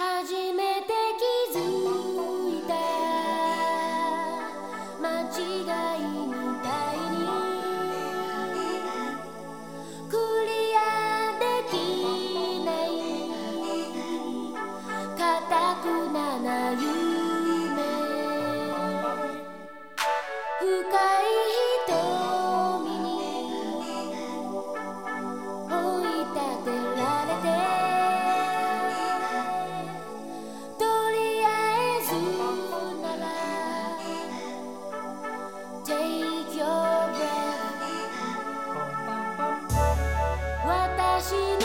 初めて気づいた。間違いみたいに。クリアできない。固くなな夢心。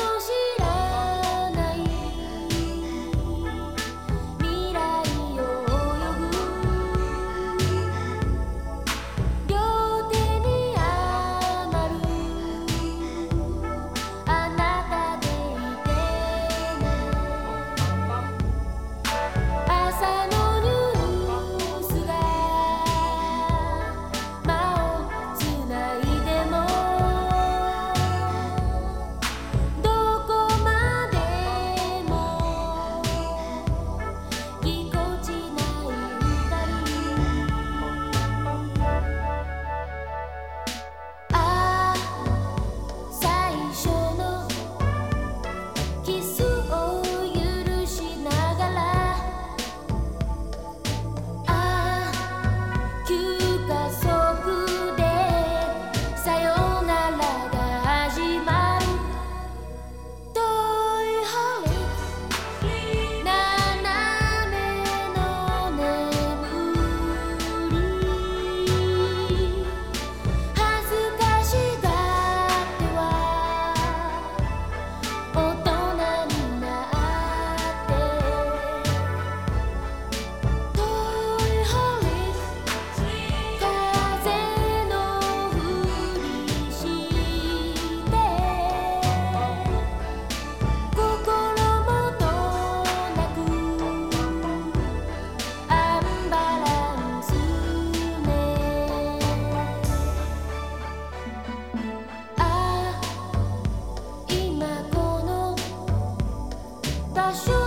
大树